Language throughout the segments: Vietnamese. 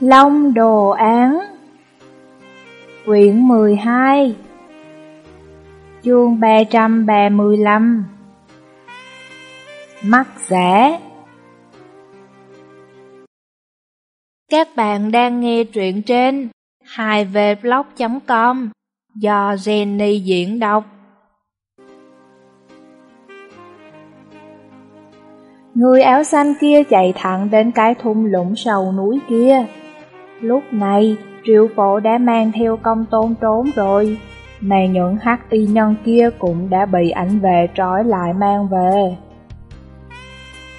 Long Đồ Án Quyển 12 Chương 335 Mắt giả Các bạn đang nghe truyện trên 2vblog.com do Jenny diễn đọc. Người áo xanh kia chạy thẳng đến cái thung lũng sầu núi kia Lúc này, triệu phổ đã mang theo công tôn trốn rồi, mà những hắc y nhân kia cũng đã bị ảnh về trói lại mang về.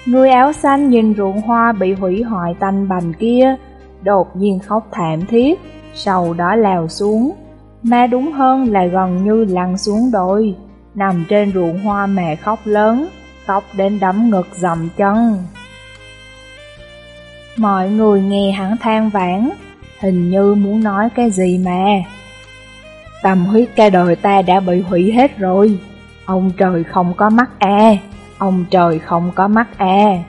Người áo xanh nhìn ruộng hoa bị hủy hoại tanh bành kia, đột nhiên khóc thảm thiết, sau đó lào xuống, mà đúng hơn là gần như lăn xuống đồi, nằm trên ruộng hoa mẹ khóc lớn, khóc đến đấm ngực dầm chân. Mọi người nghe hắn than vãn, hình như muốn nói cái gì mà. tầm huyết cái đời ta đã bị hủy hết rồi. Ông trời không có mắt à, ông trời không có mắt à.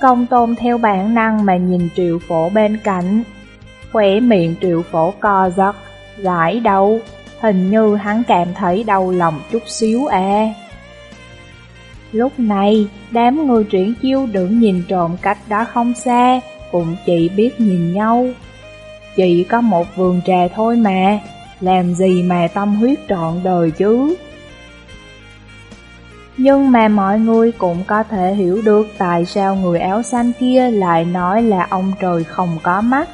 Công tôn theo bản năng mà nhìn triệu phổ bên cạnh. Khỏe miệng triệu phổ co giật, gãi đầu, hình như hắn cảm thấy đau lòng chút xíu à. Lúc này, đám người chuyển chiêu đứng nhìn trộm cách đó không xa, cũng chỉ biết nhìn nhau. Chỉ có một vườn trà thôi mà, làm gì mà tâm huyết trọn đời chứ. Nhưng mà mọi người cũng có thể hiểu được tại sao người áo xanh kia lại nói là ông trời không có mắt.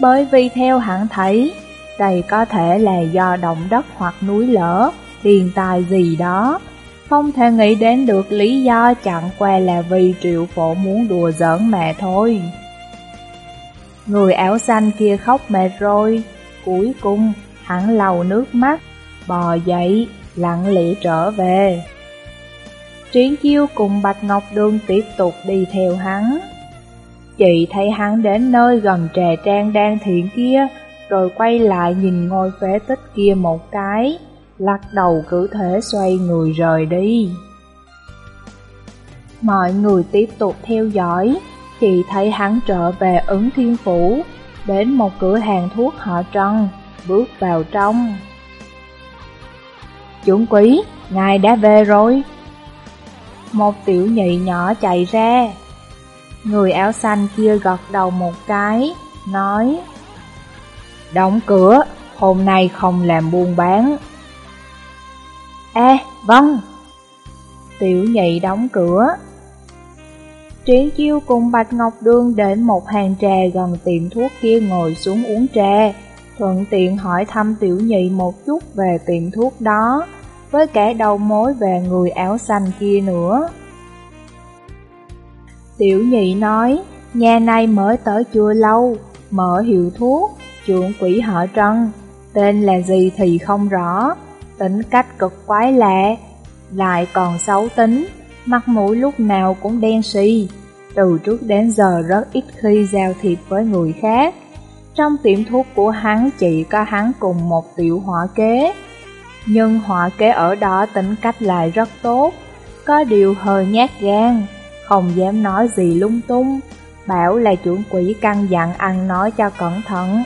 Bởi vì theo hẳn thấy, đây có thể là do động đất hoặc núi lở, thiên tai gì đó, không thể nghĩ đến được lý do chẳng qua là vì triệu phổ muốn đùa giỡn mẹ thôi. Người áo xanh kia khóc mệt rồi, cuối cùng hắn lau nước mắt, bò dậy, lặng lẽ trở về. Triển chiêu cùng Bạch Ngọc Đường tiếp tục đi theo hắn. Chị thấy hắn đến nơi gần trà trang đang thiện kia, rồi quay lại nhìn ngôi phế tích kia một cái lắc đầu cứ thế xoay người rời đi. Mọi người tiếp tục theo dõi, chỉ thấy hắn trở về ứng thiên phủ, đến một cửa hàng thuốc họ trân, bước vào trong. Chuẩn quý, ngài đã về rồi. Một tiểu nhị nhỏ chạy ra. Người áo xanh kia gật đầu một cái, nói Đóng cửa, hôm nay không làm buôn bán. À, vâng. Tiểu nhị đóng cửa. Triển chiêu cùng Bạch Ngọc Đương đến một hàng trà gần tiệm thuốc kia ngồi xuống uống trà, thuận tiện hỏi thăm tiểu nhị một chút về tiệm thuốc đó, với cả đầu mối về người áo xanh kia nữa. Tiểu nhị nói, nhà này mới tới chưa lâu, mở hiệu thuốc, trưởng quỷ họ Trân, tên là gì thì không rõ, tính cách cực quái lạ, lại còn xấu tính, mặt mũi lúc nào cũng đen xì, từ trước đến giờ rất ít khi giao thiệp với người khác. Trong tiệm thuốc của hắn chỉ có hắn cùng một tiểu họa kế, nhưng họa kế ở đó tính cách lại rất tốt, có điều hơi nhát gan, không dám nói gì lung tung, bảo là chuẩn quỷ căn dặn ăn nói cho cẩn thận.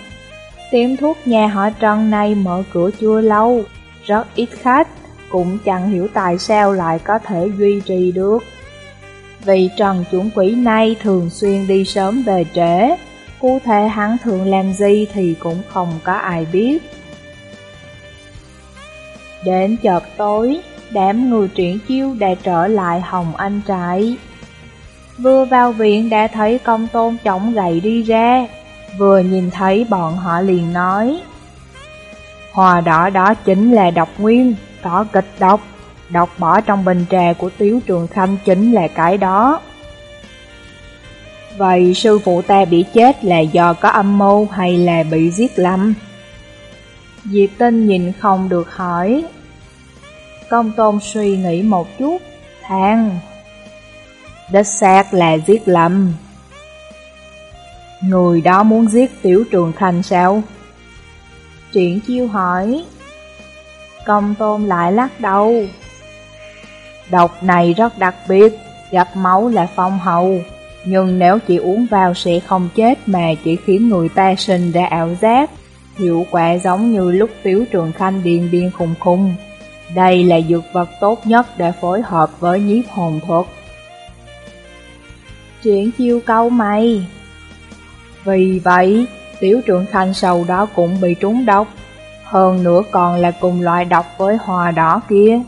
Tiệm thuốc nhà họ Trần này mở cửa chưa lâu, rất ít khách, cũng chẳng hiểu tại sao lại có thể duy trì được. Vì Trần chuẩn quỷ nay thường xuyên đi sớm về trễ, cụ thể hắn thường làm gì thì cũng không có ai biết. Đến chợt tối, đám người triển chiêu đã trở lại Hồng Anh trại. Vừa vào viện đã thấy công tôn trọng gậy đi ra, vừa nhìn thấy bọn họ liền nói Hoa đỏ đó chính là độc nguyên, có kịch độc, độc bỏ trong bình trà của Tiếu Trường Khanh chính là cái đó. Vậy sư phụ ta bị chết là do có âm mưu hay là bị giết lầm? Diệp tinh nhìn không được hỏi. Công tôn suy nghĩ một chút, than. Đất xác là giết lầm. Người đó muốn giết Tiểu Trường Khanh sao? Triển chiêu hỏi Công tôn lại lắc đầu Độc này rất đặc biệt Gặp máu là phong hầu Nhưng nếu chỉ uống vào sẽ không chết mà chỉ khiến người ta sinh ra ảo giác. Hiệu quả giống như lúc tiểu Trường Khanh điên điên khùng khùng. Đây là dược vật tốt nhất để phối hợp với nhiếp hồn thuật. Chuyện chiêu câu mày Vì vậy, Tiểu trưởng thanh sau đó cũng bị trúng độc. Hơn nữa còn là cùng loại độc với hòa đỏ kia.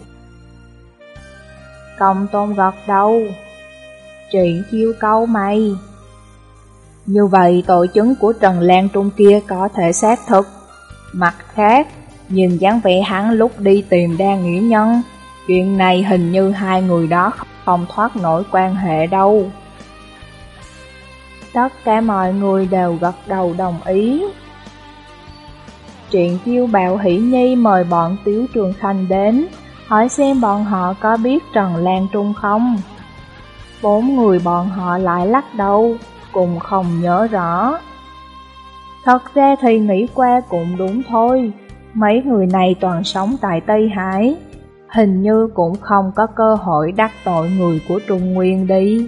Công tôn gật đầu Chuyện chiêu câu mày Như vậy tội chứng của Trần Lan Trung kia có thể xác thực Mặt khác, nhìn dáng vẻ hắn lúc đi tìm đa nghĩa nhân Chuyện này hình như hai người đó không thoát nổi quan hệ đâu Tất cả mọi người đều gật đầu đồng ý truyện chiêu bạo hỷ nhi mời bọn Tiếu Trường thanh đến hỏi xem bọn họ có biết Trần Lan Trung không. Bốn người bọn họ lại lắc đầu, cùng không nhớ rõ. Thật ra thì nghĩ qua cũng đúng thôi, mấy người này toàn sống tại Tây Hải, hình như cũng không có cơ hội đắc tội người của Trung Nguyên đi.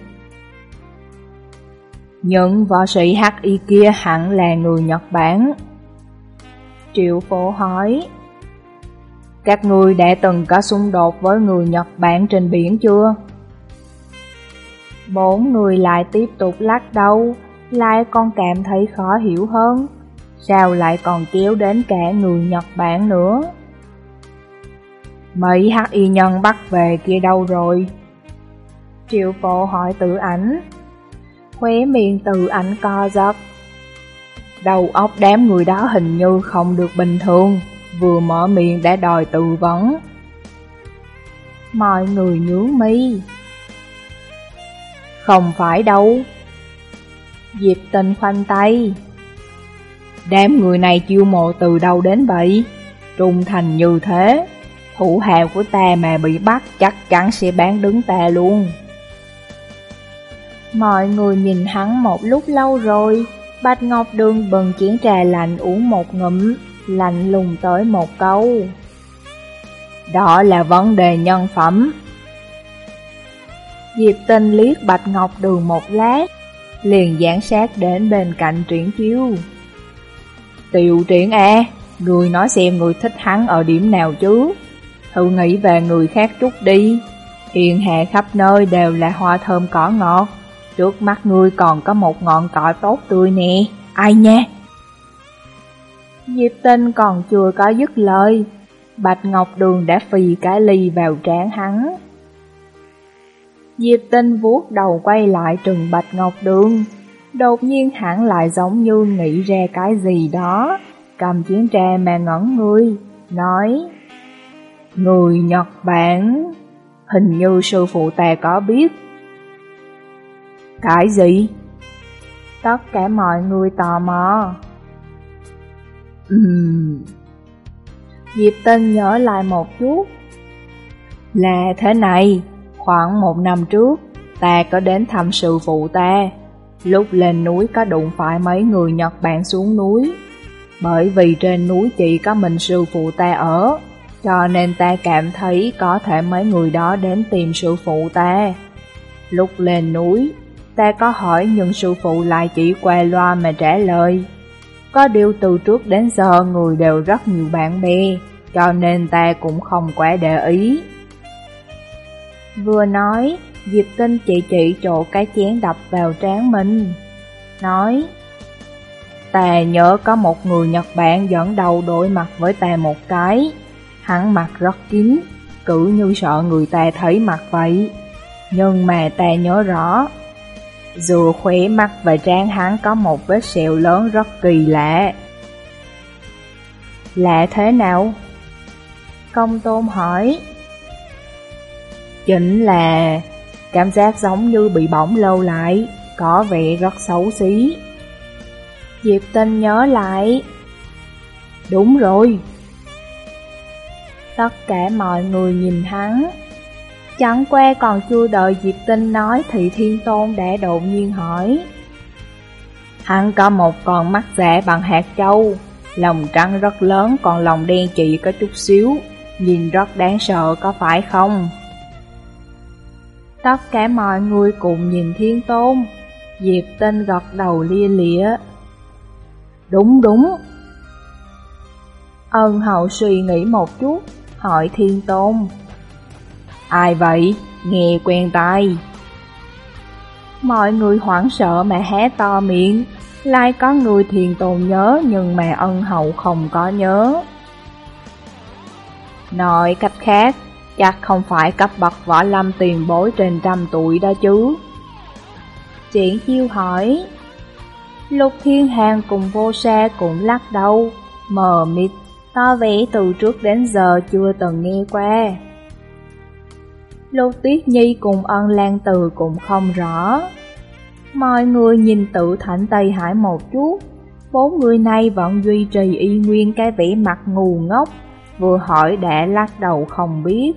Những võ sĩ HI kia hẳn là người Nhật Bản. Triệu phổ hỏi, các ngươi đã từng có xung đột với người Nhật Bản trên biển chưa? Bốn người lại tiếp tục lắc đầu, lại còn cảm thấy khó hiểu hơn. Sao lại còn kéo đến cả người Nhật Bản nữa? Mấy hắc y nhân bắt về kia đâu rồi? Triệu phổ hỏi Tử ảnh. Khóe miệng tự ảnh co giật. Đầu óc đám người đó hình như không được bình thường vừa mở miệng đã đòi tư vấn. Mọi người nhướng mi. Không phải đâu. Diệp tình khoanh tay. Đám người này chiêu mộ từ đâu đến vậy? Trung thành như thế, thủ hạ của ta mà bị bắt chắc chắn sẽ bán đứng ta luôn. Mọi người nhìn hắn một lúc lâu rồi, Bạch Ngọc Đường bừng chén trà lạnh uống một ngụm, lạnh lùng tới một câu. Đó là vấn đề nhân phẩm. Diệp tinh liếc Bạch Ngọc Đường một lát, liền giảng sát đến bên cạnh triển chiếu. Tiểu triển e người nói xem người thích hắn ở điểm nào chứ? Thử nghĩ về người khác chút đi. Thiên hạ khắp nơi đều là hoa thơm cỏ ngọt. Trước mắt ngươi còn có một ngọn cỏ tốt tươi nè. Ai nha? Diệp Tinh còn chưa có dứt lời, Bạch Ngọc Đường đã phì cái ly vào trán hắn. Diệp Tinh vuốt đầu quay lại trừng Bạch Ngọc Đường, đột nhiên hẳn lại giống như nghĩ ra cái gì đó, cầm chiến trà mà ngẩn ngươi nói Người Nhật Bản, hình như sư phụ ta có biết. Cái gì? Tất cả mọi người tò mò. Ừm. Diệp Tinh nhớ lại một chút. Là thế này, khoảng một năm trước, ta có đến thăm sư phụ ta. Lúc lên núi có đụng phải mấy người Nhật Bản xuống núi. Bởi vì trên núi chỉ có mình sư phụ ta ở, cho nên ta cảm thấy có thể mấy người đó đến tìm sư phụ ta. Lúc lên núi, ta có hỏi nhưng sư phụ lại chỉ qua loa mà trả lời. Có điều từ trước đến giờ người đều rất nhiều bạn bè, cho nên ta cũng không quá để ý. Vừa nói, Diệp Tinh chỉ chỉ chỗ cái chén đập vào trán mình. Nói, ta nhớ có một người Nhật Bản dẫn đầu đối mặt với ta một cái. Hắn mặt rất kín, cứ như sợ người ta thấy mặt vậy. Nhưng mà ta nhớ rõ, dù khóe mắt và trán hắn có một vết sẹo lớn rất kỳ lạ. Lạ thế nào? Công tôn hỏi. Chính là cảm giác giống như bị bỏng lâu lại, có vẻ rất xấu xí. Diệp Tinh nhớ lại. Đúng rồi. Tất cả mọi người nhìn hắn. Chẳng qua còn chưa đợi Diệp Tinh nói thì Thiên Tôn đã đột nhiên hỏi. Hắn có một con mắt giả bằng hạt châu, lòng trắng rất lớn còn lòng đen chỉ có chút xíu, nhìn rất đáng sợ có phải không? Tất cả mọi người cùng nhìn Thiên Tôn, Diệp Tinh gật đầu lia lịa. Đúng đúng. Ân hậu suy nghĩ một chút, hỏi Thiên Tôn. Ai vậy? Nghe quen tai. Mọi người hoảng sợ mà hé to miệng, lại có người thiền tồn nhớ nhưng mà ân hậu không có nhớ. Nói cách khác, chắc không phải cấp bậc võ lâm tiền bối trên trăm tuổi đó chứ. Triển chiêu hỏi, Lục Thiên Hàng cùng vô sa cũng lắc đầu, mờ mịt, to vẻ từ trước đến giờ chưa từng nghe qua. Lục Tuyết Nhi cùng ân lan từ cũng không rõ. Mọi người nhìn tự thảnh Tây Hải một chút, bốn người này vẫn duy trì y nguyên cái vẻ mặt ngu ngốc, vừa hỏi đã lắc đầu không biết.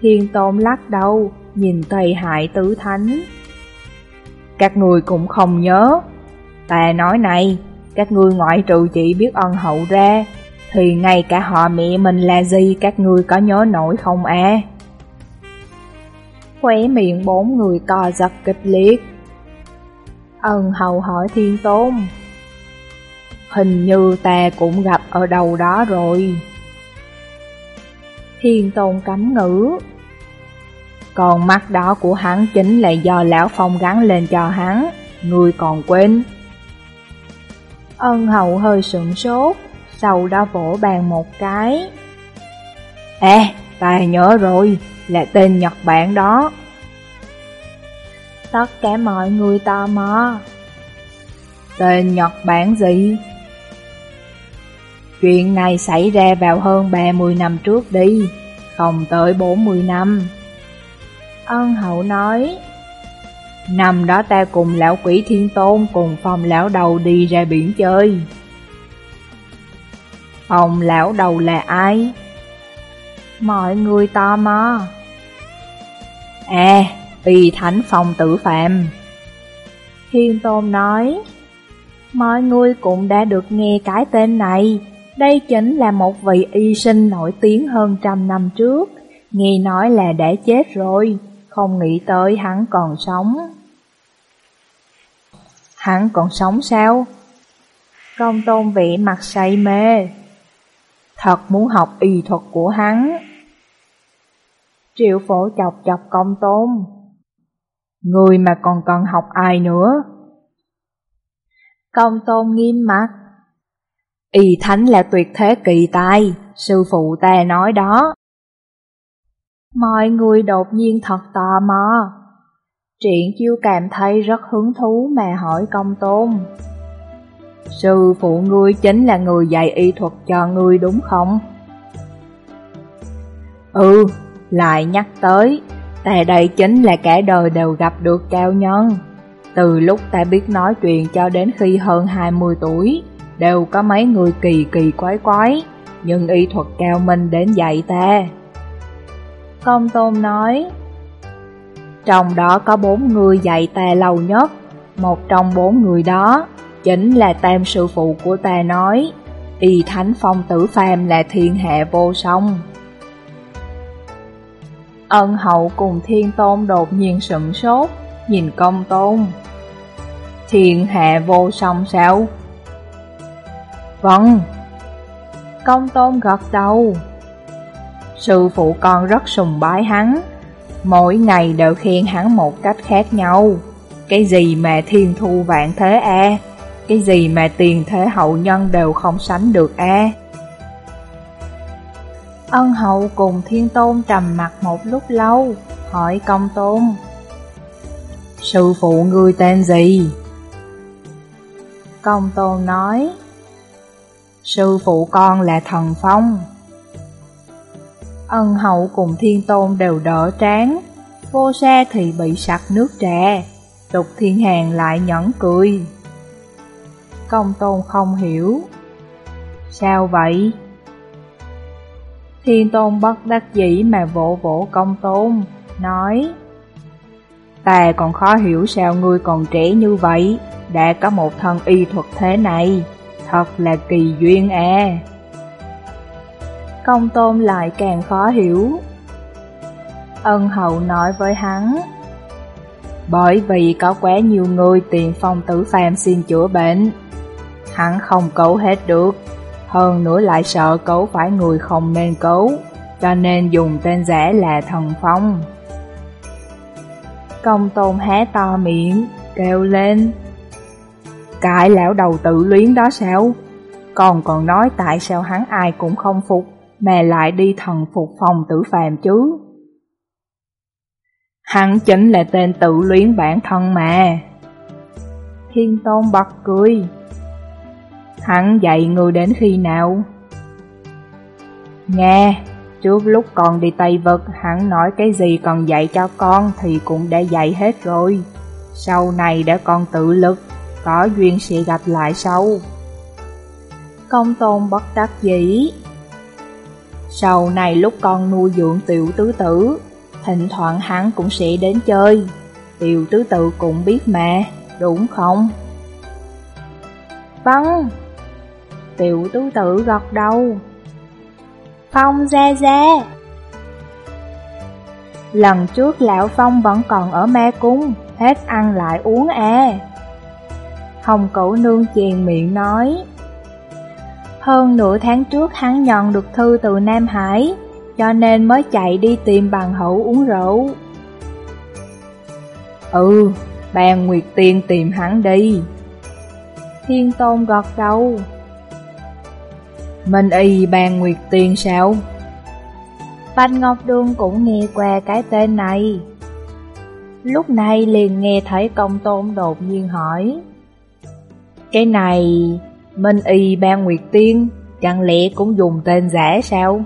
Thiên Tôn lắc đầu, nhìn Tây Hải tứ thánh. Các người cũng không nhớ. Ta nói này, các ngươi ngoại trừ chỉ biết ân hậu ra, thì ngay cả họ mẹ mình là gì các ngươi có nhớ nổi không à? Khóe miệng bốn người co giật kịch liệt. Ân hậu hỏi thiên tôn. Hình như ta cũng gặp ở đâu đó rồi. Thiên tôn cấm ngữ. Còn mắt đó của hắn chính là do lão phong gắn lên cho hắn, người còn quên. Ân hậu hơi sửng sốt, sau đó vỗ bàn một cái. ê, ta nhớ rồi, là tên Nhật Bản đó. Tất cả mọi người tò mò. Tên Nhật Bản gì? Chuyện này xảy ra vào hơn 30 năm trước đi, không tới 40 năm. Ân hậu nói, Năm đó ta cùng lão quỷ thiên tôn cùng phòng lão đầu đi ra biển chơi. Phòng lão đầu là ai? Mọi người tò mò. À, y thánh phòng tử phạm. Thiên tôn nói, mọi người cũng đã được nghe cái tên này. Đây chính là một vị y sinh nổi tiếng hơn trăm năm trước. Nghe nói là đã chết rồi, không nghĩ tới hắn còn sống. Hắn còn sống sao? Công tôn vị mặt say mê. Thật muốn học y thuật của hắn. Triệu phổ chọc chọc công tôn. Người mà còn cần học ai nữa? Công tôn nghiêm mặt. Y thánh là tuyệt thế kỳ tài, sư phụ ta nói đó. Mọi người đột nhiên thật tò mò. Triển chiêu cảm thấy rất hứng thú mà hỏi công tôn. Sư phụ ngươi chính là người dạy y thuật cho ngươi đúng không? Ừ, lại nhắc tới, ta đây chính là cả đời đều gặp được cao nhân. Từ lúc ta biết nói chuyện cho đến khi hơn 20 tuổi, đều có mấy người kỳ kỳ quái quái, nhưng y thuật cao minh đến dạy ta. Công tôn nói, trong đó có bốn người dạy ta lâu nhất, một trong bốn người đó chính là tam sư phụ của ta nói, y thánh phong tử phàm là thiên hạ vô song. Ân hậu cùng thiên tôn đột nhiên sửng sốt, nhìn công tôn. Thiên hạ vô song sao? Vâng. Công tôn gật đầu. Sư phụ con rất sùng bái hắn, mỗi ngày đều khen hắn một cách khác nhau. Cái gì mà thiên thu vạn thế a cái gì mà tiền thế hậu nhân đều không sánh được a Ân hậu cùng thiên tôn trầm mặt một lúc lâu, hỏi công tôn. Sư phụ ngươi tên gì? Công tôn nói, Sư phụ con là thần phong. Ân hậu cùng thiên tôn đều đỡ tráng, vô sa thì bị sặc nước trà, lục thiên hàng lại nhẫn cười. Công tôn không hiểu. Sao vậy? Thiên tôn bất đắc dĩ mà vỗ vỗ công tôn, nói Ta còn khó hiểu sao ngươi còn trẻ như vậy, đã có một thân y thuật thế này, thật là kỳ duyên à. Công tôn lại càng khó hiểu. Ân hậu nói với hắn, Bởi vì có quá nhiều người tiền phong tử phàm xin chữa bệnh Hắn không cấu hết được. Hơn nữa lại sợ cấu phải người không nên cấu, Cho nên dùng tên giả là thần phong. Công tôn hé to miệng Kêu lên. Cái lão đầu tự luyến đó sao? Còn còn nói tại sao hắn ai cũng không phục Mà lại đi thần phục phòng tử phàm chứ? Hắn chính là tên tự luyến bản thân mà. Thiên Tôn bật cười. Hắn dạy người đến khi nào? Nghe, trước lúc còn đi Tây vật, hắn nói cái gì còn dạy cho con thì cũng đã dạy hết rồi. Sau này đã con tự lực, có duyên sẽ gặp lại sau. Công tôn bất đắc dĩ. Sau này lúc con nuôi dưỡng tiểu tứ tử, Thỉnh thoảng hắn cũng sẽ đến chơi Tiểu tứ tử cũng biết mà, đúng không? Vâng Tiểu tứ tự gật đầu Phong ra ra Lần trước lão Phong vẫn còn ở ma cung Hết ăn lại uống à Hồng cẩu nương chèn miệng nói Hơn nửa tháng trước hắn nhận được thư từ Nam Hải cho nên mới chạy đi tìm bằng hữu uống rượu. Ừ, bàn Nguyệt Tiên tìm hắn đi. Thiên Tôn gật đầu. Minh y bàn Nguyệt Tiên sao? Bạch Ngọc Đường cũng nghe qua cái tên này. Lúc này liền nghe thấy công tôn đột nhiên hỏi. Cái này, Minh y ban Nguyệt Tiên, chẳng lẽ cũng dùng tên giả sao?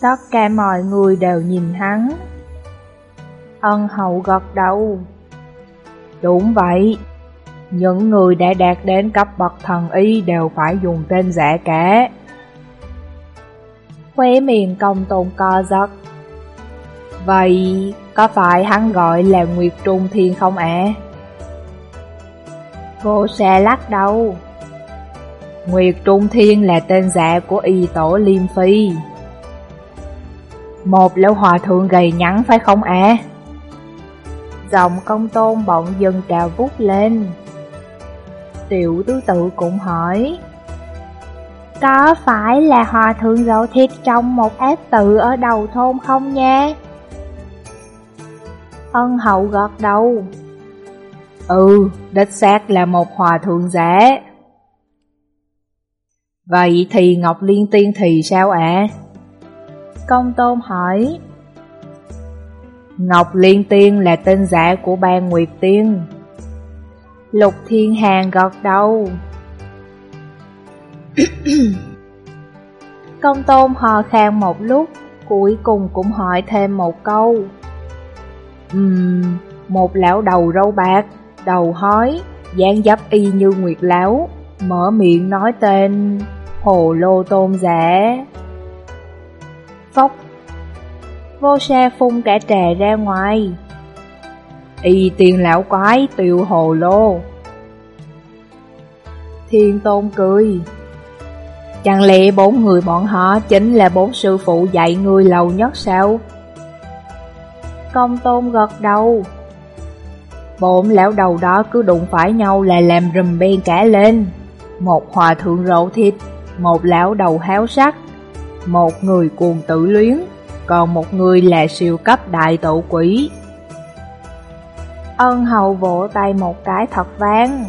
Tất cả mọi người đều nhìn hắn. Ân hậu gật đầu. Đúng vậy, những người đã đạt đến cấp bậc thần y đều phải dùng tên giả cả. Khóe miệng công tôn co giật. Vậy, có phải hắn gọi là Nguyệt Trung Thiên không ạ? À? Cô sẽ lắc đầu. Nguyệt Trung Thiên là tên giả của y tổ Liêm Phi. Một lão hòa thượng gầy nhắn phải không ạ? À? Giọng công tôn bỗng dần trào vút lên Tiểu tứ tự cũng hỏi Có phải là hòa thượng dậu thịt trong một ác tự ở đầu thôn không nha? Ân hậu gật đầu Ừ, đích xác là một hòa thượng giả Vậy thì Ngọc Liên Tiên thì sao ạ? À? Công Tôn hỏi Ngọc Liên Tiên là tên giả của ban Nguyệt Tiên Lục Thiên Hàng gật đầu. Công Tôn hò khan một lúc Cuối cùng cũng hỏi thêm một câu. Ừm, một lão đầu râu bạc Đầu hói, dáng dấp y như Nguyệt Lão Mở miệng nói tên Hồ Lô Tôn giả. Phốc. Vô xe phun cả trà ra ngoài Y tiền lão quái tiêu hồ lô Thiên tôn cười Chẳng lẽ bốn người bọn họ chính là bốn sư phụ dạy người lâu nhất sao? Công tôn gật đầu Bốn lão đầu đó cứ đụng phải nhau là làm rùm bên cả lên Một hòa thượng rộ thịt, Một lão đầu háo sắc, Một người cuồng tự luyến, còn một người là siêu cấp đại tổ quỷ. Ân hầu vỗ tay một cái thật vang.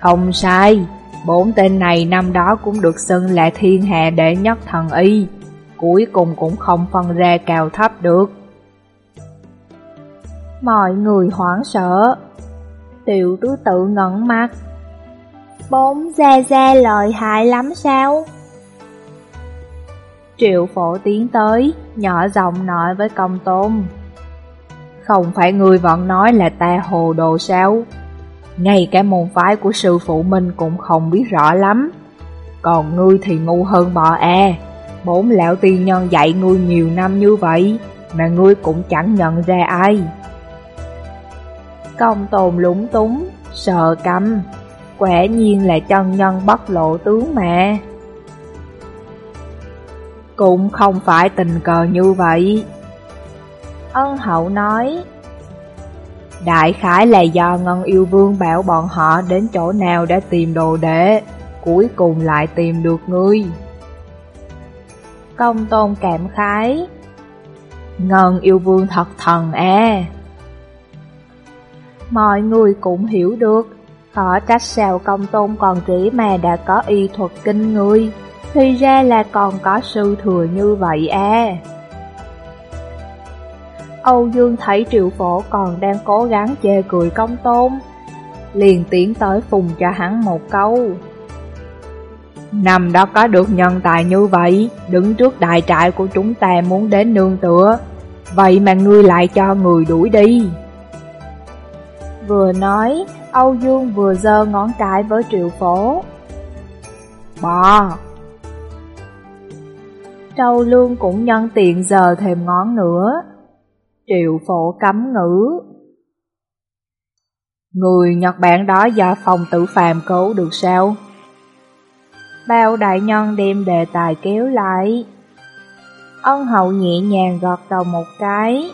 Không sai, bốn tên này năm đó cũng được xưng là thiên hạ đệ nhất thần y, cuối cùng cũng không phân ra cao thấp được. Mọi người hoảng sợ, tiểu tứ tự ngẩn mắt. Bốn gia gia lợi hại lắm sao? Triệu phổ tiến tới, nhỏ giọng nói với công tôn. Không phải người vẫn nói là ta hồ đồ sao? Ngay cả môn phái của sư phụ mình cũng không biết rõ lắm. Còn ngươi thì ngu hơn bò e. Bốn lão tiên nhân dạy ngươi nhiều năm như vậy, mà ngươi cũng chẳng nhận ra ai. Công tồn lúng túng, sợ căm, quả nhiên là chân nhân bất lộ tướng mà. Cũng không phải tình cờ như vậy. Ân hậu nói, Đại khái là do Ngân Yêu Vương bảo bọn họ đến chỗ nào để tìm đồ đệ, Cuối cùng lại tìm được ngươi. Công tôn cảm khái, Ngân Yêu Vương thật thần e. Mọi người cũng hiểu được, Khó trách sao công tôn còn chỉ mà đã có y thuật kinh người Thì ra là còn có sư thừa như vậy à Âu Dương thấy triệu phổ còn đang cố gắng chê cười công tôn Liền tiến tới phùng cho hắn một câu Năm đó có được nhân tài như vậy Đứng trước đại trại của chúng ta muốn đến nương tựa Vậy mà ngươi lại cho người đuổi đi Vừa nói, Âu Dương vừa giơ ngón cái với triệu phổ. Bò! Trâu Lương cũng nhân tiện giờ thêm ngón nữa. Triệu phổ cấm ngữ. Người Nhật Bản đó do phòng tử phàm cứu được sao? Bao đại nhân đem đề tài kéo lại. Ân hậu nhẹ nhàng gọt đầu một cái.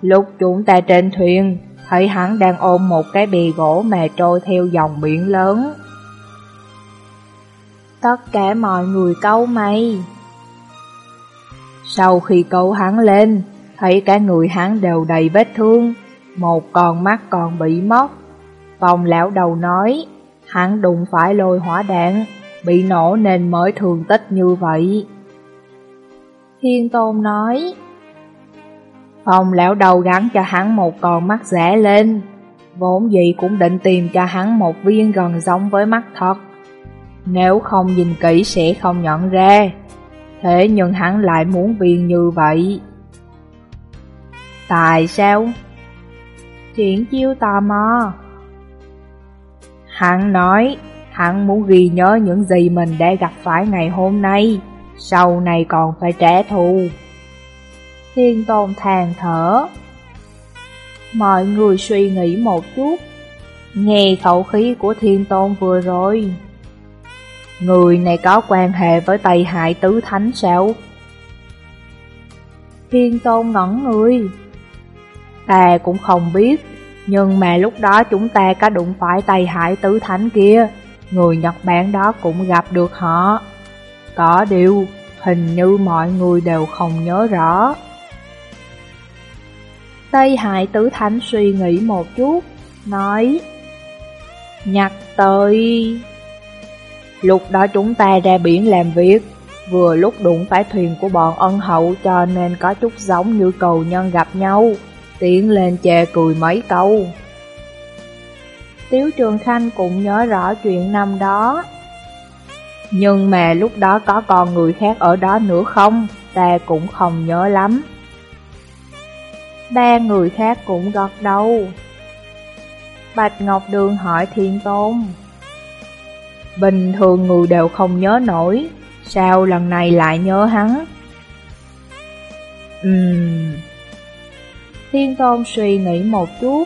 Lúc chúng ta trên thuyền, thấy hắn đang ôm một cái bì gỗ mà trôi theo dòng biển lớn. Tất cả mọi người câu mày. Sau khi câu hắn lên, thấy cả người hắn đều đầy vết thương, một con mắt còn bị mất. phong lão đầu nói, hắn đụng phải lôi hỏa đạn, bị nổ nên mới thường tích như vậy. Thiên Tôn nói, Phòng lão đầu gắn cho hắn một con mắt rẻ lên Vốn gì cũng định tìm cho hắn một viên gần giống với mắt thật Nếu không nhìn kỹ sẽ không nhận ra Thế nhưng hắn lại muốn viên như vậy Tại sao? Chuyện chiêu tò mò Hắn nói Hắn muốn ghi nhớ những gì mình đã gặp phải ngày hôm nay Sau này còn phải trả thù Thiên Tôn than thở. Mọi người suy nghĩ một chút, nghe khẩu khí của Thiên Tôn vừa rồi. Người này có quan hệ với Tây Hải Tứ Thánh sao? Thiên Tôn ngẩn người. Ta cũng không biết, nhưng mà lúc đó chúng ta có đụng phải Tây Hải Tứ Thánh kia, người Nhật Bản đó cũng gặp được họ. Có điều, hình như mọi người đều không nhớ rõ. Tây Hải Tử Thánh suy nghĩ một chút, nói Nhặt tới... Lúc đó chúng ta ra biển làm việc, vừa lúc đụng phải thuyền của bọn ân hậu cho nên có chút giống như cầu nhân gặp nhau, tiến lên chè cười mấy câu. Tiếu Trường Khanh cũng nhớ rõ chuyện năm đó. Nhưng mà lúc đó có còn người khác ở đó nữa không, ta cũng không nhớ lắm. Ba người khác cũng gật đầu. Bạch Ngọc Đường hỏi Thiên Tôn. Bình thường người đều không nhớ nổi, sao lần này lại nhớ hắn? Ừm... Thiên Tôn suy nghĩ một chút.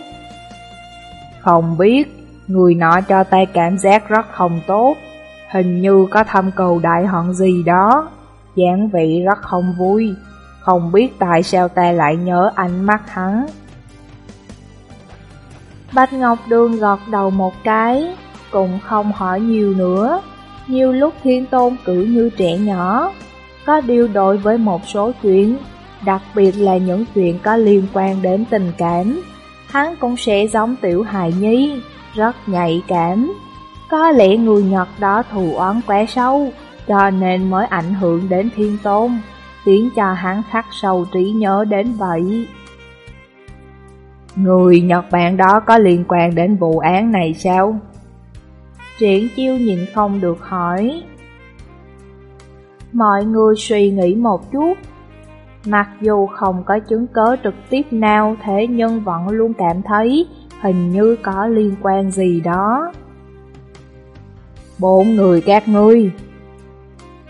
Không biết, người nọ cho tay cảm giác rất không tốt, hình như có thâm cầu đại hận gì đó, dáng vị rất không vui. Không biết tại sao ta lại nhớ ánh mắt hắn Bạch Ngọc Đường gọt đầu một cái Cũng không hỏi nhiều nữa Nhiều lúc thiên tôn cử như trẻ nhỏ Có điều đổi với một số chuyện Đặc biệt là những chuyện có liên quan đến tình cảm Hắn cũng sẽ giống tiểu hài nhi Rất nhạy cảm Có lẽ người Nhật đó thù oán quá sâu Cho nên mới ảnh hưởng đến thiên tôn, khiến cho hắn khắc sâu trí nhớ đến vậy. Người Nhật Bản đó có liên quan đến vụ án này sao? Triển chiêu nhìn không được hỏi. Mọi người suy nghĩ một chút. Mặc dù không có chứng cớ trực tiếp nào, thế nhưng vẫn luôn cảm thấy hình như có liên quan gì đó. Bốn người các ngươi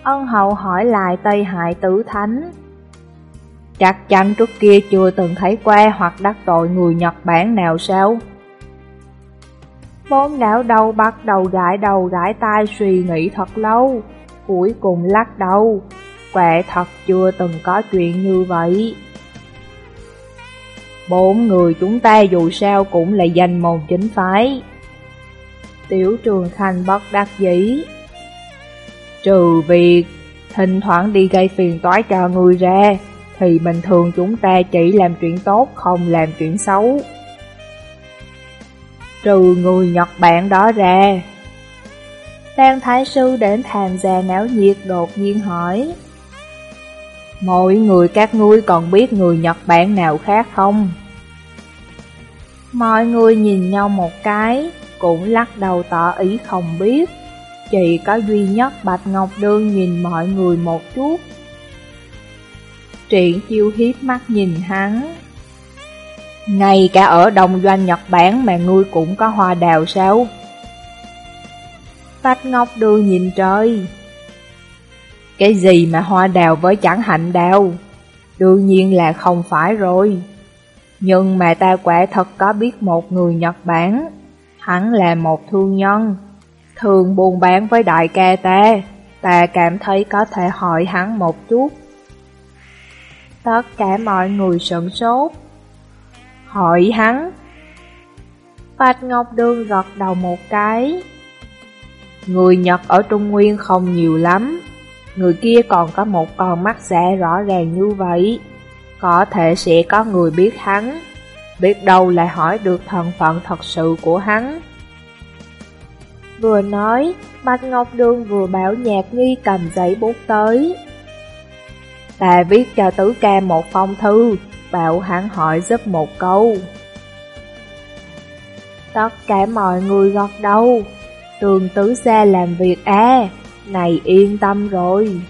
Ân hậu hỏi lại Tây hải Tử Thánh. Chắc chắn trước kia chưa từng thấy qua hoặc đắc tội người Nhật Bản nào sao? Bốn đảo đầu bắt đầu gãi đầu gãi tai suy nghĩ thật lâu, cuối cùng lắc đầu. Quẹ thật chưa từng có chuyện như vậy. Bốn người chúng ta dù sao cũng là danh môn chính phái. Tiểu trường khanh bất đắc dĩ. Trừ việc thỉnh thoảng đi gây phiền toái cho người ra, thì bình thường chúng ta chỉ làm chuyện tốt, không làm chuyện xấu. Trừ người Nhật Bản đó ra. Đan Thái Sư đến tham gia náo nhiệt đột nhiên hỏi. Mỗi người các ngươi còn biết người Nhật Bản nào khác không? Mọi người nhìn nhau một cái, cũng lắc đầu tỏ ý không biết. Chỉ có duy nhất Bạch Ngọc Đương nhìn mọi người một chút. Triển chiêu hiếp mắt nhìn hắn. Ngay cả ở đồng doanh Nhật Bản mà ngươi cũng có hoa đào sao? Bạch Ngọc Đương nhìn trời. Cái gì mà hoa đào với chẳng hạnh đào? Đương nhiên là không phải rồi. Nhưng mà ta quả thật có biết một người Nhật Bản. Hắn là một thương nhân, thường buôn bán với đại ca ta. Ta cảm thấy có thể hỏi hắn một chút. Tất cả mọi người sửng sốt. Hỏi hắn. Bạch Ngọc Đương gật đầu một cái. Người Nhật ở Trung Nguyên không nhiều lắm. Người kia còn có một con mắt dạ rõ ràng như vậy. Có thể sẽ có người biết hắn. Biết đâu lại hỏi được thân phận thật sự của hắn. Vừa nói, Bạch Ngọc Đường vừa bảo nhạc nghi cầm giấy bút tới. Ta viết cho tứ ca một phong thư, bảo hắn hỏi giúp một câu. Tất cả mọi người gật đầu, tường tứ gia làm việc à, này yên tâm rồi.